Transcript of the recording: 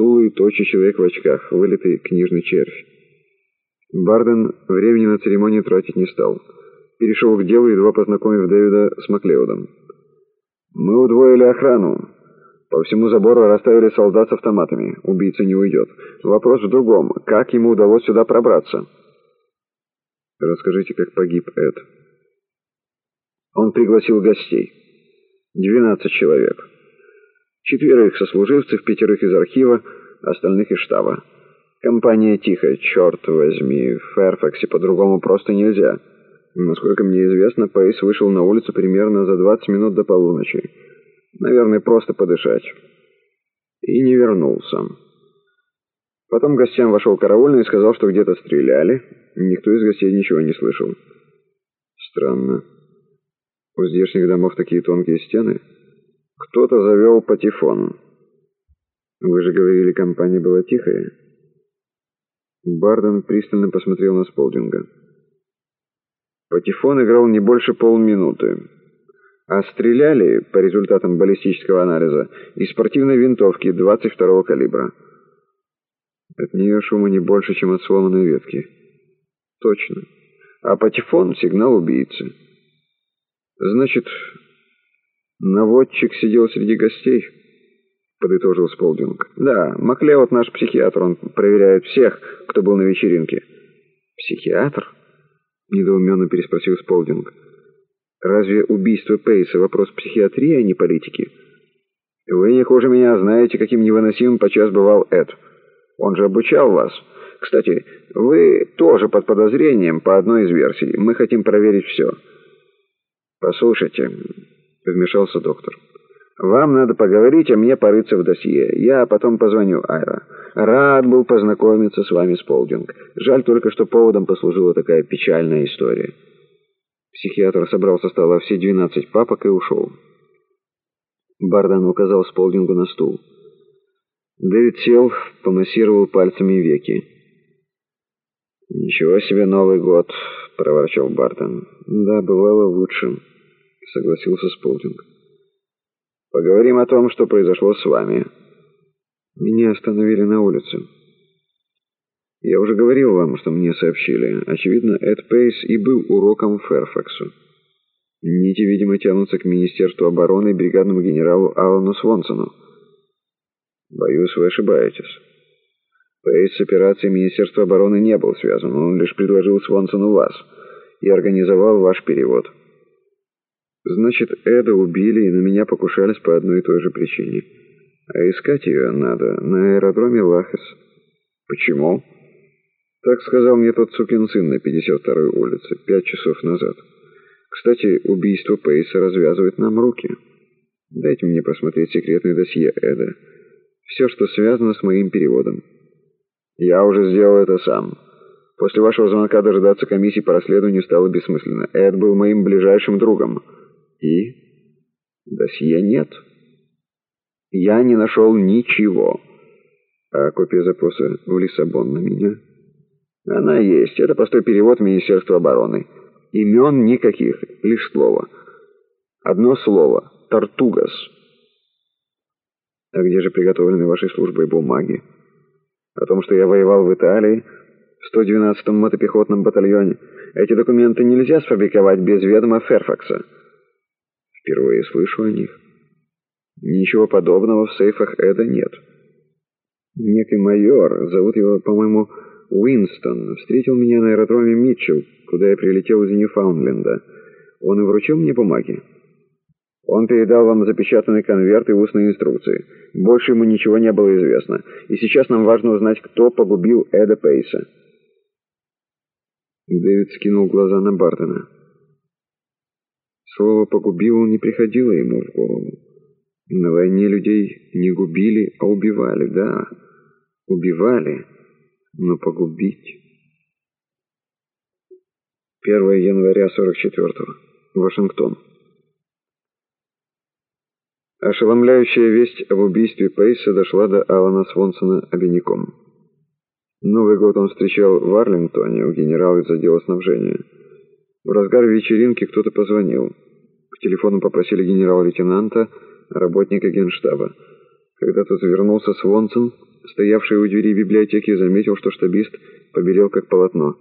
Сутулый, точий человек в очках, вылитый книжный червь. Барден времени на церемонию тратить не стал. Перешел к делу, едва познакомив Дэвида с Маклеодом. «Мы удвоили охрану. По всему забору расставили солдат с автоматами. Убийца не уйдет. Вопрос в другом. Как ему удалось сюда пробраться?» «Расскажите, как погиб Эд». Он пригласил гостей. Двенадцать человек. Четверых сослуживцев, пятерых из архива, остальных из штаба. Компания тихая, черт возьми, в Фэрфаксе по-другому просто нельзя. Насколько мне известно, Пейс вышел на улицу примерно за 20 минут до полуночи. Наверное, просто подышать. И не вернулся. Потом гостям вошел караульный и сказал, что где-то стреляли. Никто из гостей ничего не слышал. Странно. У здешних домов такие тонкие стены. Кто-то завел патефон. Вы же говорили, компания была тихая. Барден пристально посмотрел на Сполдинга. Патефон играл не больше полминуты. А стреляли, по результатам баллистического анализа, из спортивной винтовки 22-го калибра. От нее шума не больше, чем от сломанной ветки. Точно. А патефон — сигнал убийцы. Значит, наводчик сидел среди гостей? Подытожил Сполдинг. Да, Маклеод наш психиатр, он проверяет всех, кто был на вечеринке. Психиатр? Недоуменно переспросил Сполдинг. Разве убийство Пейса вопрос психиатрии, а не политики? Вы не хуже меня знаете, каким невыносимым подчас бывал Эд. Он же обучал вас. Кстати, вы тоже под подозрением по одной из версий. Мы хотим проверить все. «Послушайте», — вмешался доктор, — «вам надо поговорить, а мне порыться в досье. Я потом позвоню Айра. Рад был познакомиться с вами, Сполдинг. Жаль только, что поводом послужила такая печальная история». Психиатр собрал со стола все двенадцать папок и ушел. Бардан указал Сполдингу на стул. Дэвид сел, помассировал пальцами веки. «Ничего себе Новый год!» — проворчал Бартон. «Да, бывало лучше». — согласился Сполдинг. «Поговорим о том, что произошло с вами. Меня остановили на улице. Я уже говорил вам, что мне сообщили. Очевидно, Эд Пейс и был уроком Ферфаксу. Нити, видимо, тянутся к Министерству обороны и бригадному генералу Алану Свонсону. Боюсь, вы ошибаетесь. Пейс с операцией Министерства обороны не был связан. Он лишь предложил Свонсону вас и организовал ваш перевод». Значит, Эда убили и на меня покушались по одной и той же причине. А искать ее надо на аэродроме Лахес. Почему? Так сказал мне тот сукин сын на 52-й улице, пять часов назад. Кстати, убийство Пейса развязывает нам руки. Дайте мне просмотреть секретное досье Эда. Все, что связано с моим переводом. Я уже сделал это сам. После вашего звонка дожидаться комиссии по расследованию стало бессмысленно. Эд был моим ближайшим другом. И досье нет. Я не нашел ничего. А копия запроса в Лиссабон на меня? Она есть. Это простой перевод Министерства обороны. Имен никаких, лишь слово. Одно слово. Тартугас. А где же приготовлены вашей службой бумаги? О том, что я воевал в Италии, в 112-м мотопехотном батальоне. Эти документы нельзя сфабриковать без ведома Ферфакса. Впервые слышу о них. Ничего подобного в сейфах Эда нет. Некий майор, зовут его, по-моему, Уинстон, встретил меня на аэродроме Митчелл, куда я прилетел из Ньюфаундленда. Он и вручил мне бумаги. Он передал вам запечатанный конверт и устные инструкции. Больше ему ничего не было известно. И сейчас нам важно узнать, кто погубил Эда Пейса. Дэвид скинул глаза на Бартона. Слово «погубил» не приходило ему в голову. На войне людей не губили, а убивали, да. Убивали, но погубить. 1 января 44-го. Вашингтон. Ошеломляющая весть об убийстве Пейса дошла до Алана Свонсона обиняком. Новый год он встречал в Арлингтоне у генерала из отдела снабжения. В разгар вечеринки кто-то позвонил. К телефону попросили генерал-лейтенанта, работника генштаба. Когда тот вернулся, Свонсон, стоявший у двери библиотеки, заметил, что штабист побелел как полотно.